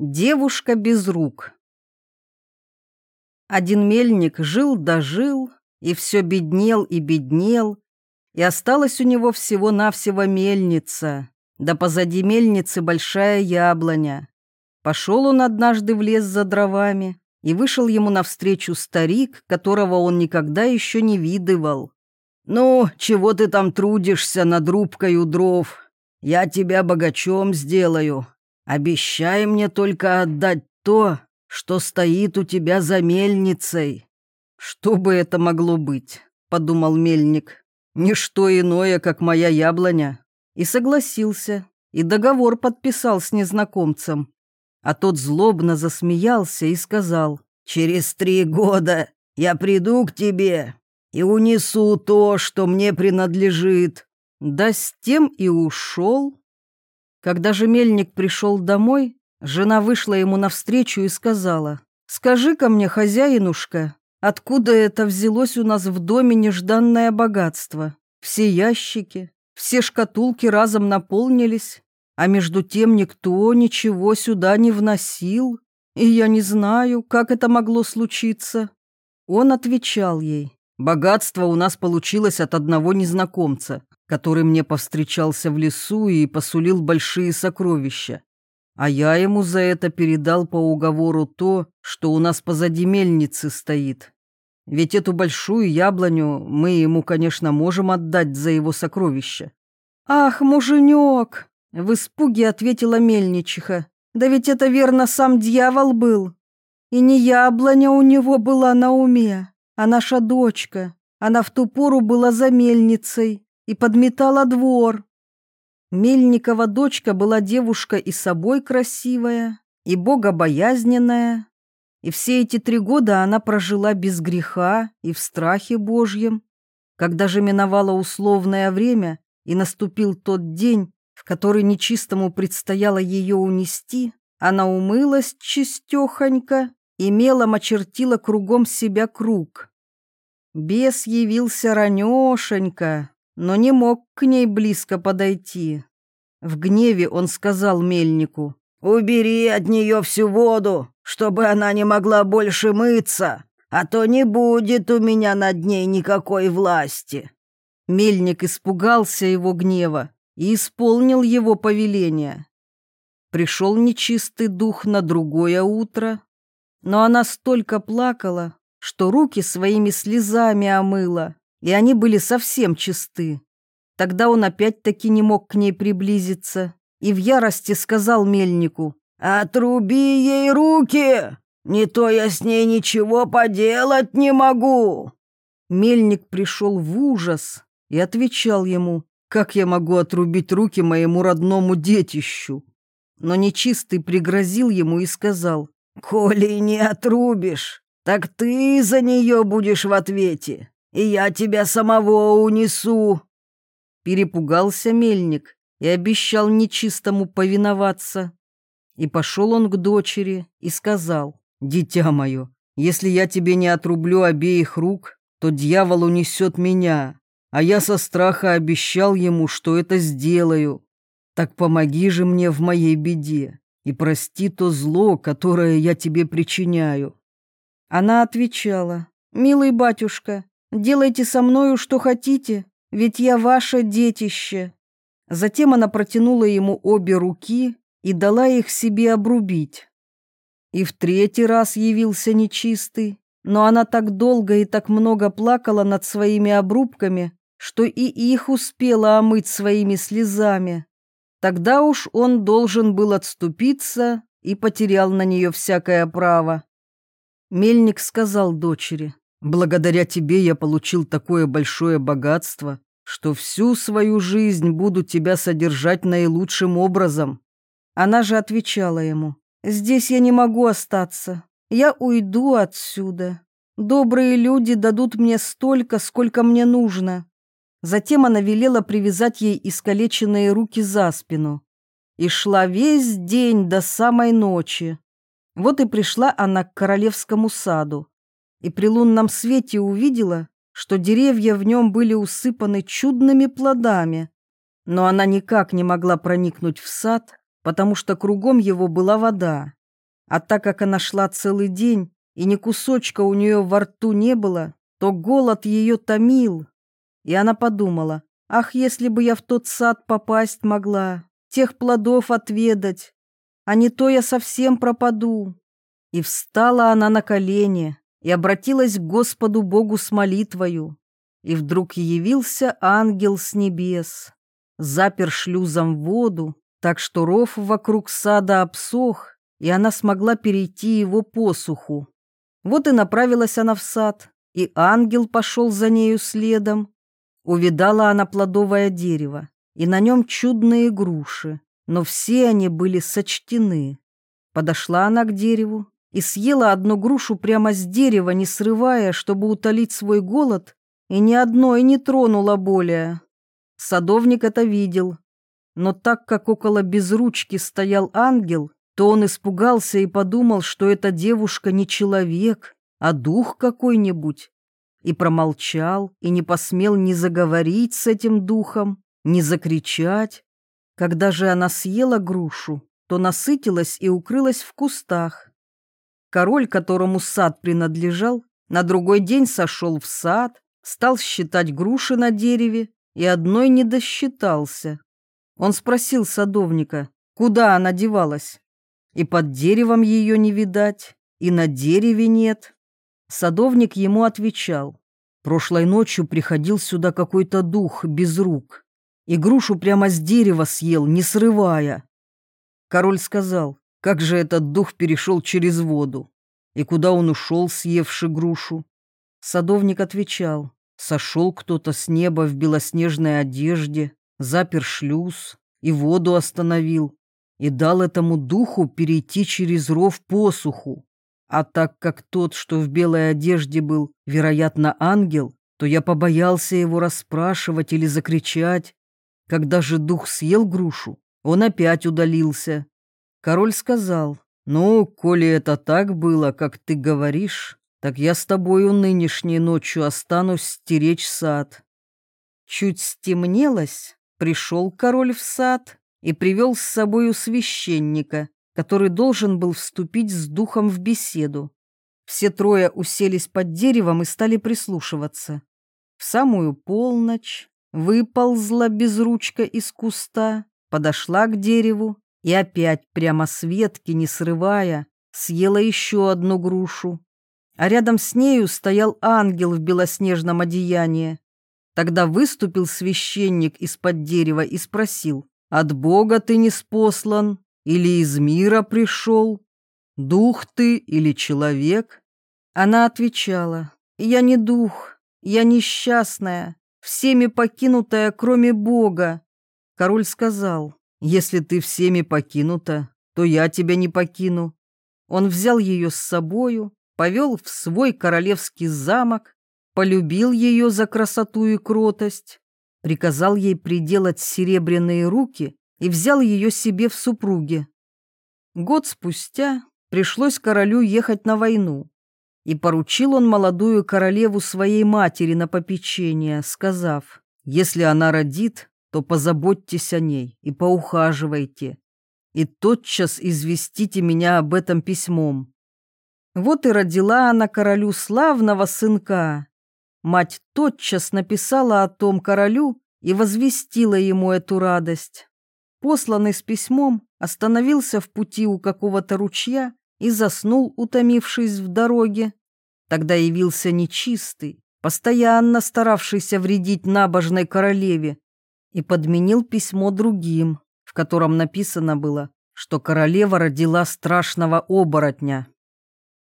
Девушка без рук. Один мельник жил да и все беднел и беднел, и осталась у него всего-навсего мельница, да позади мельницы большая яблоня. Пошел он однажды в лес за дровами, и вышел ему навстречу старик, которого он никогда еще не видывал. «Ну, чего ты там трудишься над рубкой у дров? Я тебя богачом сделаю», Обещай мне только отдать то, что стоит у тебя за мельницей. Что бы это могло быть, подумал мельник. Ничто иное, как моя яблоня. И согласился, и договор подписал с незнакомцем. А тот злобно засмеялся и сказал, «Через три года я приду к тебе и унесу то, что мне принадлежит». Да с тем и ушел. Когда же мельник пришел домой, жена вышла ему навстречу и сказала, «Скажи-ка мне, хозяинушка, откуда это взялось у нас в доме нежданное богатство? Все ящики, все шкатулки разом наполнились, а между тем никто ничего сюда не вносил, и я не знаю, как это могло случиться». Он отвечал ей, «Богатство у нас получилось от одного незнакомца, который мне повстречался в лесу и посулил большие сокровища. А я ему за это передал по уговору то, что у нас позади мельницы стоит. Ведь эту большую яблоню мы ему, конечно, можем отдать за его сокровища. «Ах, муженек!» — в испуге ответила мельничиха. «Да ведь это верно сам дьявол был. И не яблоня у него была на уме, а наша дочка. Она в ту пору была за мельницей и подметала двор. Мельникова дочка была девушка и собой красивая, и богобоязненная, и все эти три года она прожила без греха и в страхе Божьем. Когда же миновало условное время и наступил тот день, в который нечистому предстояло ее унести, она умылась чистехонько и мелом очертила кругом себя круг. Бес явился ранешенько, но не мог к ней близко подойти. В гневе он сказал мельнику, «Убери от нее всю воду, чтобы она не могла больше мыться, а то не будет у меня над ней никакой власти». Мельник испугался его гнева и исполнил его повеление. Пришел нечистый дух на другое утро, но она столько плакала, что руки своими слезами омыла и они были совсем чисты. Тогда он опять-таки не мог к ней приблизиться и в ярости сказал мельнику, «Отруби ей руки, не то я с ней ничего поделать не могу». Мельник пришел в ужас и отвечал ему, «Как я могу отрубить руки моему родному детищу?» Но нечистый пригрозил ему и сказал, «Коли не отрубишь, так ты за нее будешь в ответе и я тебя самого унесу!» Перепугался мельник и обещал нечистому повиноваться. И пошел он к дочери и сказал, «Дитя мое, если я тебе не отрублю обеих рук, то дьявол унесет меня, а я со страха обещал ему, что это сделаю. Так помоги же мне в моей беде и прости то зло, которое я тебе причиняю». Она отвечала, «Милый батюшка, Делайте со мною, что хотите, ведь я ваше детище». Затем она протянула ему обе руки и дала их себе обрубить. И в третий раз явился нечистый, но она так долго и так много плакала над своими обрубками, что и их успела омыть своими слезами. Тогда уж он должен был отступиться и потерял на нее всякое право. Мельник сказал дочери, Благодаря тебе я получил такое большое богатство, что всю свою жизнь буду тебя содержать наилучшим образом». Она же отвечала ему, «Здесь я не могу остаться. Я уйду отсюда. Добрые люди дадут мне столько, сколько мне нужно». Затем она велела привязать ей искалеченные руки за спину. И шла весь день до самой ночи. Вот и пришла она к королевскому саду и при лунном свете увидела, что деревья в нем были усыпаны чудными плодами. Но она никак не могла проникнуть в сад, потому что кругом его была вода, А так как она шла целый день, и ни кусочка у нее во рту не было, то голод ее томил. И она подумала, ах, если бы я в тот сад попасть могла, тех плодов отведать, а не то я совсем пропаду. И встала она на колени и обратилась к Господу Богу с молитвою. И вдруг явился ангел с небес, запер шлюзом воду, так что ров вокруг сада обсох, и она смогла перейти его посуху. Вот и направилась она в сад, и ангел пошел за нею следом. Увидала она плодовое дерево, и на нем чудные груши, но все они были сочтены. Подошла она к дереву и съела одну грушу прямо с дерева, не срывая, чтобы утолить свой голод, и ни одной не тронула более. Садовник это видел, но так как около безручки стоял ангел, то он испугался и подумал, что эта девушка не человек, а дух какой-нибудь, и промолчал, и не посмел ни заговорить с этим духом, ни закричать. Когда же она съела грушу, то насытилась и укрылась в кустах. Король, которому сад принадлежал, на другой день сошел в сад, стал считать груши на дереве и одной не досчитался. Он спросил садовника, куда она девалась. И под деревом ее не видать, и на дереве нет. Садовник ему отвечал, прошлой ночью приходил сюда какой-то дух без рук и грушу прямо с дерева съел, не срывая. Король сказал, как же этот дух перешел через воду, и куда он ушел, съевши грушу. Садовник отвечал, сошел кто-то с неба в белоснежной одежде, запер шлюз и воду остановил, и дал этому духу перейти через ров посуху. А так как тот, что в белой одежде был, вероятно, ангел, то я побоялся его расспрашивать или закричать, когда же дух съел грушу, он опять удалился. Король сказал, «Ну, коли это так было, как ты говоришь, так я с тобою нынешней ночью останусь стеречь сад». Чуть стемнелось, пришел король в сад и привел с собою священника, который должен был вступить с духом в беседу. Все трое уселись под деревом и стали прислушиваться. В самую полночь выползла безручка из куста, подошла к дереву и опять прямо с ветки, не срывая, съела еще одну грушу. А рядом с нею стоял ангел в белоснежном одеянии. Тогда выступил священник из-под дерева и спросил, «От Бога ты не спослан или из мира пришел? Дух ты или человек?» Она отвечала, «Я не дух, я несчастная, всеми покинутая, кроме Бога. Король сказал, если ты всеми покинута, то я тебя не покину. Он взял ее с собою, повел в свой королевский замок, полюбил ее за красоту и кротость, приказал ей приделать серебряные руки и взял ее себе в супруги. Год спустя пришлось королю ехать на войну и поручил он молодую королеву своей матери на попечение, сказав, «Если она родит, то позаботьтесь о ней и поухаживайте, и тотчас известите меня об этом письмом». Вот и родила она королю славного сынка. Мать тотчас написала о том королю и возвестила ему эту радость. Посланный с письмом остановился в пути у какого-то ручья и заснул, утомившись в дороге. Тогда явился нечистый, постоянно старавшийся вредить набожной королеве, и подменил письмо другим, в котором написано было, что королева родила страшного оборотня.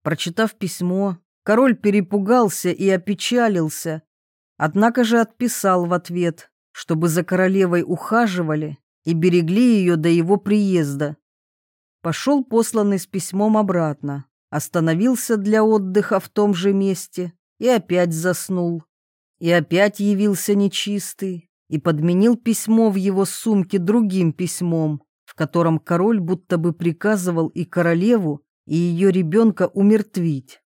Прочитав письмо, король перепугался и опечалился, однако же отписал в ответ, чтобы за королевой ухаживали и берегли ее до его приезда. Пошел посланный с письмом обратно, остановился для отдыха в том же месте и опять заснул. И опять явился нечистый и подменил письмо в его сумке другим письмом, в котором король будто бы приказывал и королеву, и ее ребенка умертвить.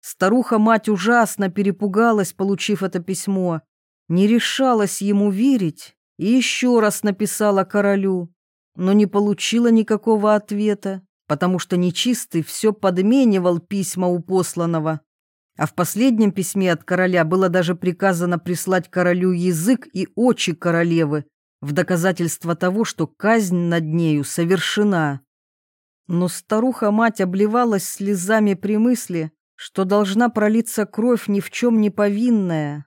Старуха-мать ужасно перепугалась, получив это письмо, не решалась ему верить и еще раз написала королю, но не получила никакого ответа потому что нечистый все подменивал письма у посланного. А в последнем письме от короля было даже приказано прислать королю язык и очи королевы в доказательство того, что казнь над нею совершена. Но старуха-мать обливалась слезами при мысли, что должна пролиться кровь ни в чем не повинная.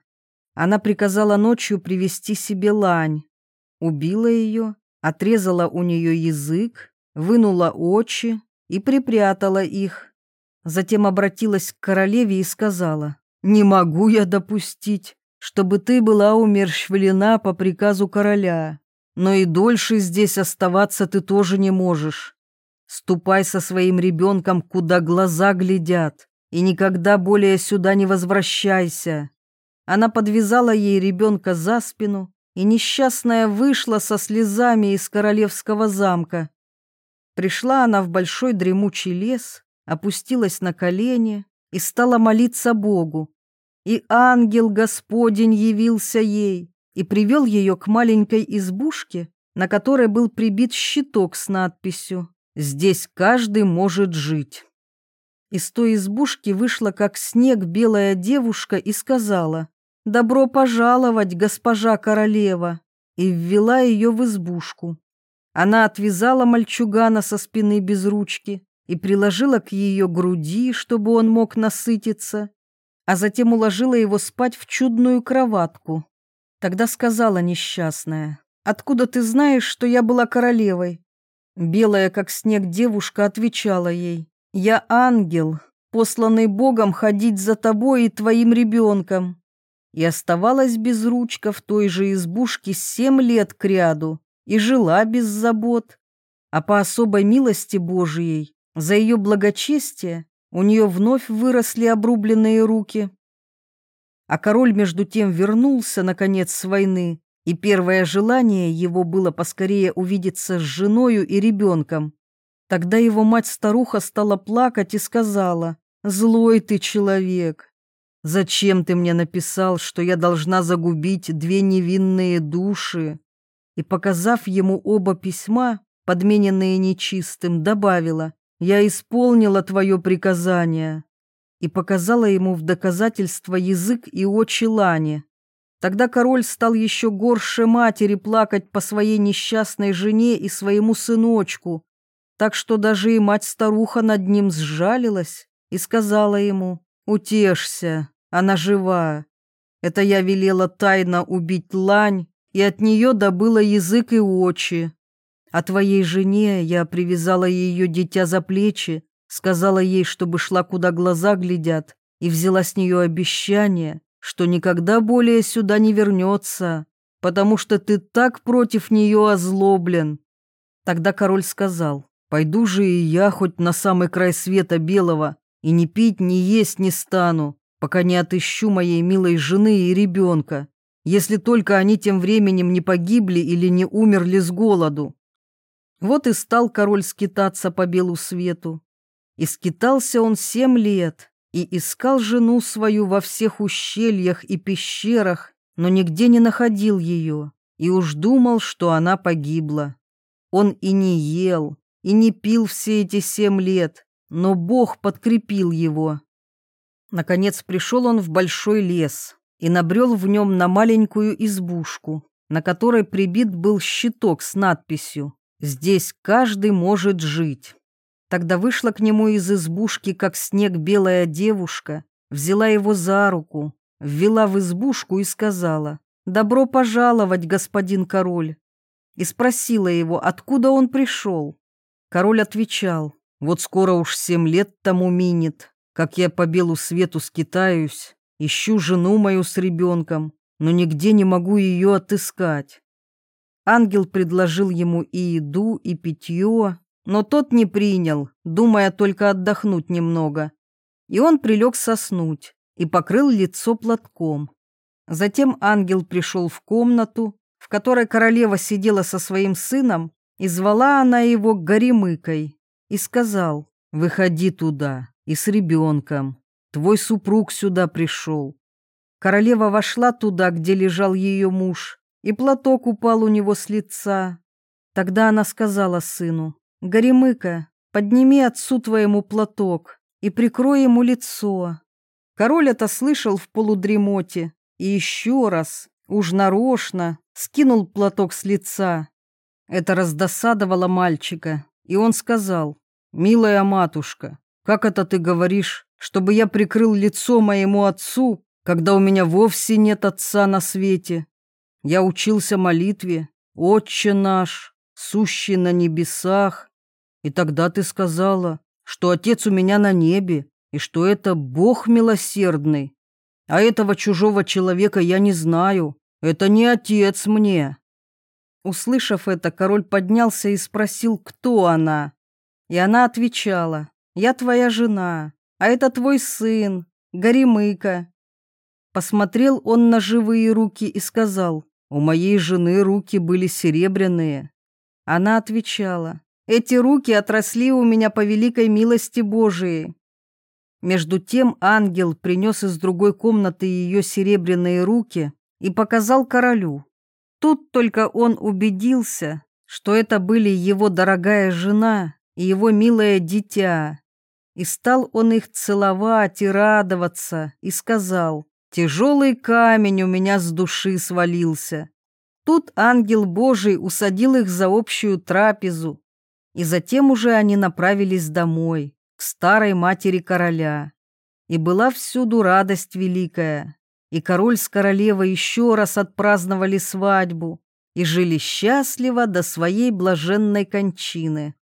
Она приказала ночью привести себе лань, убила ее, отрезала у нее язык, вынула очи и припрятала их. Затем обратилась к королеве и сказала, «Не могу я допустить, чтобы ты была умерщвлена по приказу короля, но и дольше здесь оставаться ты тоже не можешь. Ступай со своим ребенком, куда глаза глядят, и никогда более сюда не возвращайся». Она подвязала ей ребенка за спину, и несчастная вышла со слезами из королевского замка. Пришла она в большой дремучий лес, опустилась на колени и стала молиться Богу. И ангел Господень явился ей и привел ее к маленькой избушке, на которой был прибит щиток с надписью «Здесь каждый может жить». Из той избушки вышла, как снег, белая девушка и сказала «Добро пожаловать, госпожа королева!» и ввела ее в избушку. Она отвязала мальчугана со спины без ручки и приложила к ее груди, чтобы он мог насытиться, а затем уложила его спать в чудную кроватку. Тогда сказала несчастная, «Откуда ты знаешь, что я была королевой?» Белая, как снег, девушка отвечала ей, «Я ангел, посланный Богом ходить за тобой и твоим ребенком». И оставалась без ручка в той же избушке семь лет кряду, и жила без забот, а по особой милости Божией, за ее благочестие, у нее вновь выросли обрубленные руки. А король между тем вернулся, наконец, с войны, и первое желание его было поскорее увидеться с женою и ребенком. Тогда его мать-старуха стала плакать и сказала, «Злой ты человек! Зачем ты мне написал, что я должна загубить две невинные души?» и, показав ему оба письма, подмененные нечистым, добавила «Я исполнила твое приказание» и показала ему в доказательство язык и очи Лани. Тогда король стал еще горше матери плакать по своей несчастной жене и своему сыночку, так что даже и мать-старуха над ним сжалилась и сказала ему «Утешься, она жива. Это я велела тайно убить лань и от нее добыла язык и очи. А твоей жене я привязала ее дитя за плечи, сказала ей, чтобы шла, куда глаза глядят, и взяла с нее обещание, что никогда более сюда не вернется, потому что ты так против нее озлоблен. Тогда король сказал, пойду же и я хоть на самый край света белого, и ни пить, ни есть не стану, пока не отыщу моей милой жены и ребенка если только они тем временем не погибли или не умерли с голоду. Вот и стал король скитаться по белу свету. И скитался он семь лет, и искал жену свою во всех ущельях и пещерах, но нигде не находил ее, и уж думал, что она погибла. Он и не ел, и не пил все эти семь лет, но Бог подкрепил его. Наконец пришел он в большой лес, и набрел в нем на маленькую избушку, на которой прибит был щиток с надписью «Здесь каждый может жить». Тогда вышла к нему из избушки, как снег, белая девушка, взяла его за руку, ввела в избушку и сказала «Добро пожаловать, господин король!» и спросила его, откуда он пришел. Король отвечал «Вот скоро уж семь лет тому минет, как я по белу свету скитаюсь, Ищу жену мою с ребенком, но нигде не могу ее отыскать. Ангел предложил ему и еду, и питье, но тот не принял, думая только отдохнуть немного. И он прилег соснуть и покрыл лицо платком. Затем ангел пришел в комнату, в которой королева сидела со своим сыном, и звала она его Горемыкой, и сказал, «Выходи туда и с ребенком, Твой супруг сюда пришел. Королева вошла туда, где лежал ее муж, и платок упал у него с лица. Тогда она сказала сыну, «Горемыка, подними отцу твоему платок и прикрой ему лицо». Король это слышал в полудремоте и еще раз, уж нарочно, скинул платок с лица. Это раздосадовало мальчика, и он сказал, «Милая матушка, как это ты говоришь, чтобы я прикрыл лицо моему отцу, когда у меня вовсе нет отца на свете? Я учился молитве, «Отче наш, сущий на небесах». И тогда ты сказала, что отец у меня на небе, и что это Бог милосердный. А этого чужого человека я не знаю, это не отец мне. Услышав это, король поднялся и спросил, кто она. И она отвечала, «Я твоя жена, а это твой сын, Горемыка». Посмотрел он на живые руки и сказал, «У моей жены руки были серебряные». Она отвечала, «Эти руки отросли у меня по великой милости Божией». Между тем ангел принес из другой комнаты ее серебряные руки и показал королю. Тут только он убедился, что это были его дорогая жена и его милое дитя. И стал он их целовать и радоваться, и сказал, «Тяжелый камень у меня с души свалился». Тут ангел Божий усадил их за общую трапезу, и затем уже они направились домой, к старой матери короля. И была всюду радость великая, и король с королевой еще раз отпраздновали свадьбу и жили счастливо до своей блаженной кончины.